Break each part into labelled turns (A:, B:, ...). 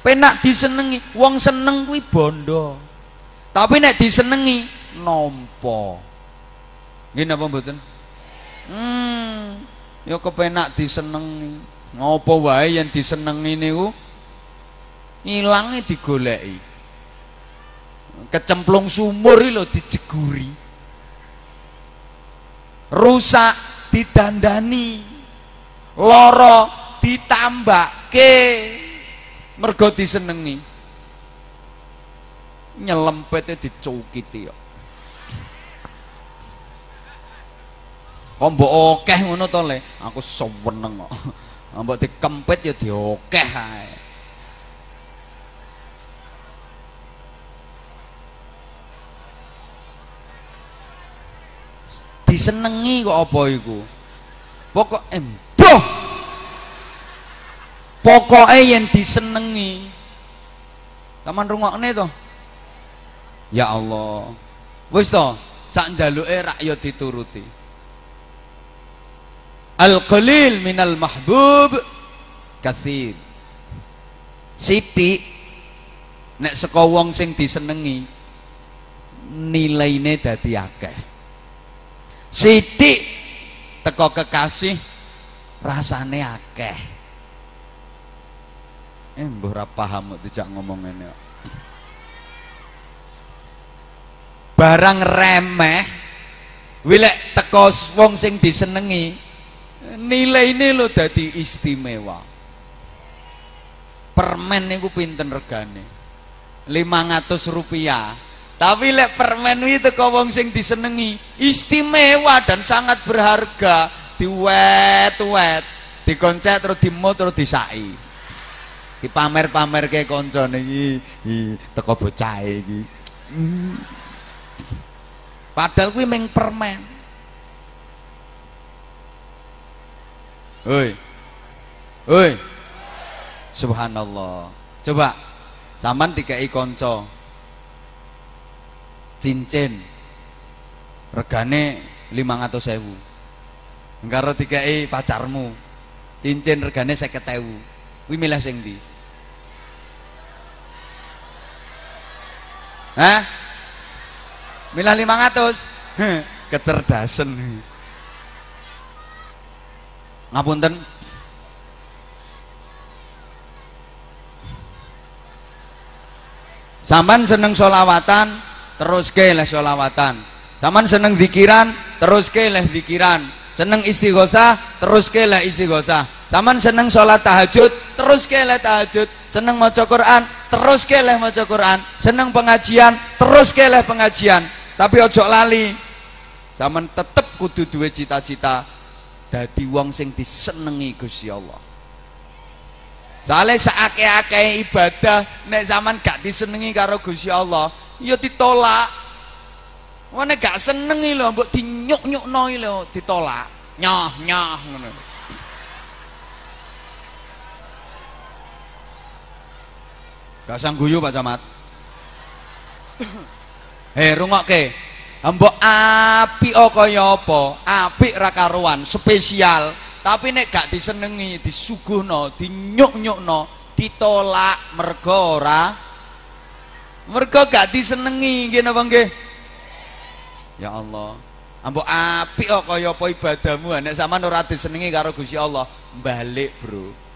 A: penak disenengi wong seneng kuwi bondo. Tapi nek disenengi nompo nggih napa mboten? Hmm ya kepenak disenengi. Ngopo wae yang disenengi niku? Ilange digoleki. Kecemplung sumur lho dijeguri. Rusak didandani. Loro ditambake mergo disenengi. Nyelempete dicukiti kok kok mbok akeh ngono to aku seneng kok. Mbok dikempit ya diokeh ae. Disenengi kok apa iku? Pokok emboh pokoknya yang disenengi taman rungokne to? Ya Allah. Wis to sak njaluke rakyat dituruti. Al qalil minal mahbub kathir. Sithik nek saka wong sing disenengi nilaine dadi akeh. Sithik teko kekasih rasane akeh eh mbah ora paham dijak ngomong kok. Barang remeh wilek teko wong sing disenengi nilai ini lo dadi istimewa. Permen niku pinten regane? 500 rupiah. Tapi lek permen itu teko wong sing disenengi istimewa dan sangat berharga. Diwet-wet dikoncet terus dimut terus disai dipamer-pamer ke koncone iki. Teko bocah iki. Padahal kuwi meng permen. Oi. Oi. Subhanallah. Coba zaman dikai konco cincin. Regane 500 sewu karo dikai pacarmu. Cincin regane 50 sewu kuwi milih sing ndi Hah? Milah 500 kecerdasan. Ngapunten. Saman seneng solawatan terus ke leh solawatan Saman seneng zikiran terus ke leh zikiran seneng istighosah terus ke leh istighosah Saman seneng sholat tahajud terus ke leh tahajud. Seneng maca Quran terus ke leh maca Quran. Seneng pengajian terus ke leh pengajian. Tapi ojo lali. Saman tetep kudu duwe cita-cita dadi wong sing disenengi Gusti Allah. Soale saake-ake ibadah nek zaman gak disenengi karo Gusti Allah, ya ditolak. Wene gak senengi lho mbok dinyuk-nyukno lho ditolak. Nyoh nyoh Gak sangguyu Pak Camat. Hei rungokke. Mbok apik kaya apa? Apik ra karuan, spesial tapi nek gak disenengi disuguhno dinyuk-nyukno ditolak mergo ora mergo gak disenengi napa nggih ya Allah ambok apik kok kaya apa ibadahmu nek sampean ora disenengi karo Gusti Allah balik bro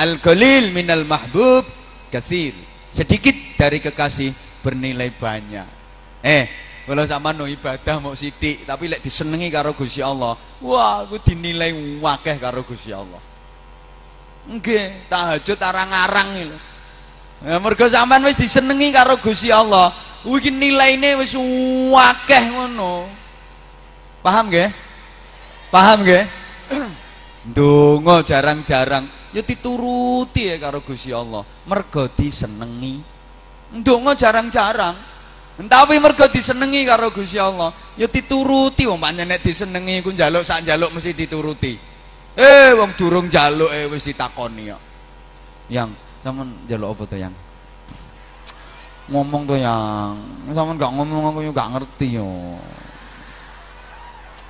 A: al qalil minal mahbub kathir sedikit dari kekasih bernilai banyak eh kalau sama no ibadah mau sidik, tapi lek disenengi karo Gusti Allah, wah aku dinilai wakeh karo Gusti Allah. Nggih, tahajud arang-arang lho. Ya mergo sampean wis disenengi karo Gusti Allah, iki nilaine wis wakeh ngono. Paham nggih? Paham nggih? Ndonga jarang-jarang ya dituruti ya karo Gusti Allah, mergo disenengi. Ndonga jarang-jarang tapi mergo disenengi karo Gusti Allah, ya dituruti wong pancen nek disenengi ku njaluk sak njaluk mesti dituruti. Eh wong durung njaluk eh wis ditakoni kok. Yang sampean njaluk apa to yang? Ngomong to yang, sampean gak ngomong aku yo gak ngerti yo.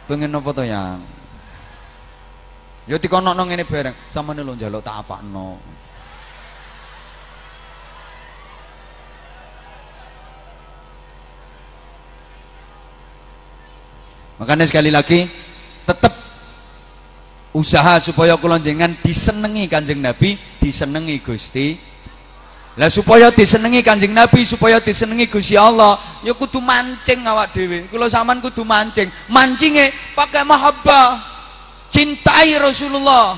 A: Pengen apa to yang? Ya dikono ngene bareng, sampeyan lho njaluk tak apakno. Makanya sekali lagi tetap usaha supaya kula jenengan disenengi Kanjeng Nabi, disenengi Gusti. Lah supaya disenengi Kanjeng Nabi, supaya disenengi Gusti Allah, ya kudu mancing awak dhewe. Kula sampean kudu mancing. Mancinge pakai mahabbah Cintai Rasulullah.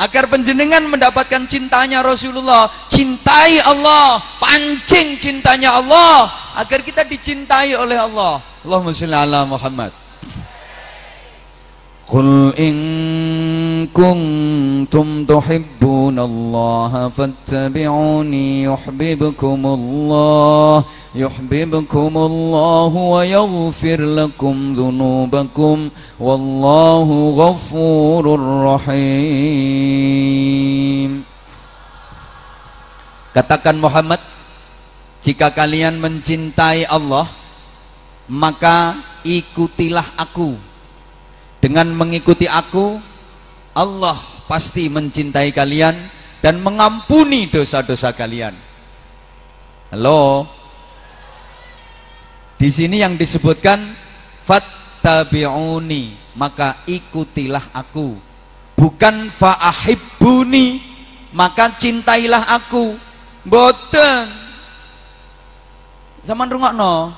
A: Agar penjenengan mendapatkan cintanya Rasulullah, cintai Allah, pancing cintanya Allah agar kita dicintai oleh Allah. Allahumma sholli ala Muhammad. قل إن كنتم تحبون الله فاتبعوني يحببكم الله يحببكم الله ويغفر لكم ذنوبكم والله غفور رحيم Katakan Muhammad Jika kalian mencintai Allah Maka ikutilah aku dengan mengikuti aku, Allah pasti mencintai kalian dan mengampuni dosa-dosa kalian. Halo. Di sini yang disebutkan fattabi'uni, maka ikutilah aku. Bukan fa'ahibbuni, maka cintailah aku. Boten. Zaman rungokno.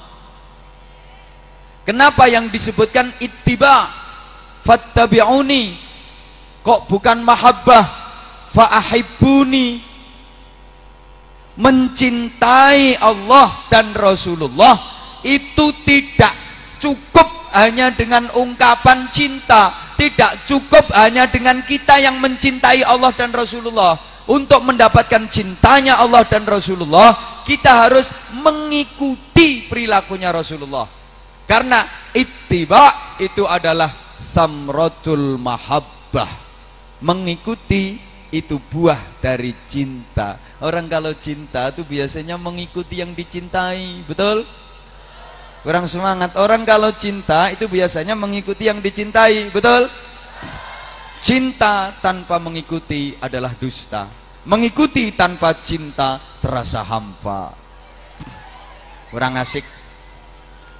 A: Kenapa yang disebutkan ittiba? fattabi'uni kok bukan mahabbah fa'ahibuni mencintai Allah dan Rasulullah itu tidak cukup hanya dengan ungkapan cinta. Tidak cukup hanya dengan kita yang mencintai Allah dan Rasulullah. Untuk mendapatkan cintanya Allah dan Rasulullah kita harus mengikuti perilakunya Rasulullah. Karena ittiba itu adalah samratul mahabbah. Mengikuti itu buah dari cinta. Orang kalau cinta itu biasanya mengikuti yang dicintai betul kurang semangat. Orang kalau cinta itu biasanya mengikuti yang dicintai betul? Cinta tanpa mengikuti adalah dusta. Mengikuti tanpa cinta terasa hampa. Kurang asik.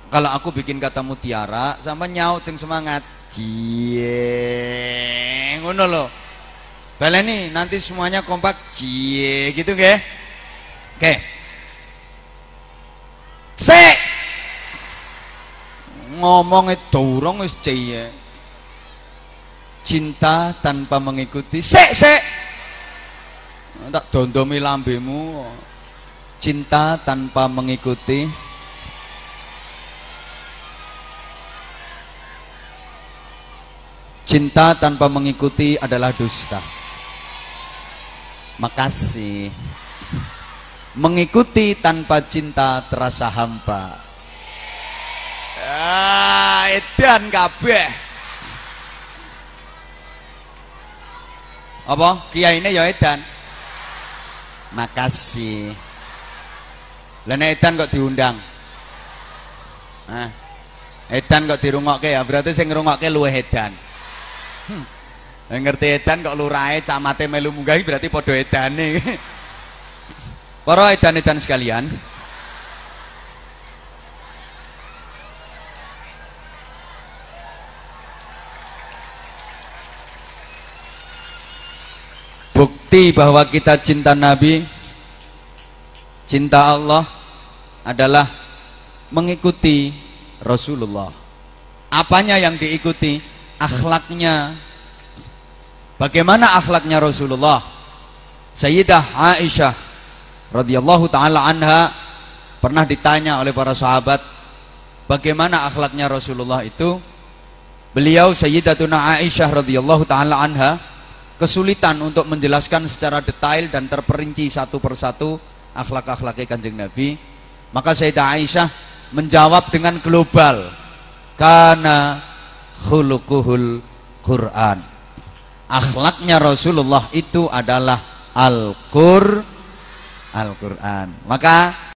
A: Kalau aku bikin kata mutiara sama nyaut ceng semangat. Cie ngono loh baleni nanti semuanya kompak. Cie gitu nggih. Oke ngomong durung wis cie cinta tanpa mengikuti se se tak dondomi lambemu cinta tanpa mengikuti Cinta tanpa mengikuti adalah dusta. Makasih. Mengikuti tanpa cinta terasa hampa. Ah, edan kabeh. Apa? Kiai ini ya edan. Makasih. Lah edan kok diundang? Nah, edan kok dirungokke ya, berarti sing ngrungokke luwih edan. Hmm. Ngerti edan kok lurahe camate melu munggahi berarti padha edane. Para edan-edan sekalian, bukti bahwa kita cinta Nabi cinta Allah adalah mengikuti Rasulullah. Apanya yang diikuti? Akhlaknya. Bagaimana akhlaknya Rasulullah? Sayyidah Aisyah radhiyallahu taala anha pernah ditanya oleh para sahabat bagaimana akhlaknya Rasulullah itu? Beliau Sayyidatuna Aisyah radhiyallahu taala anha kesulitan untuk menjelaskan secara detail dan terperinci satu persatu akhlak-akhlaknya kanjeng Nabi. Maka Sayyidah Aisyah menjawab dengan global. Karena khuluquhul Quran. Akhlaknya Rasulullah itu adalah Al-Qur Al-Quran. Maka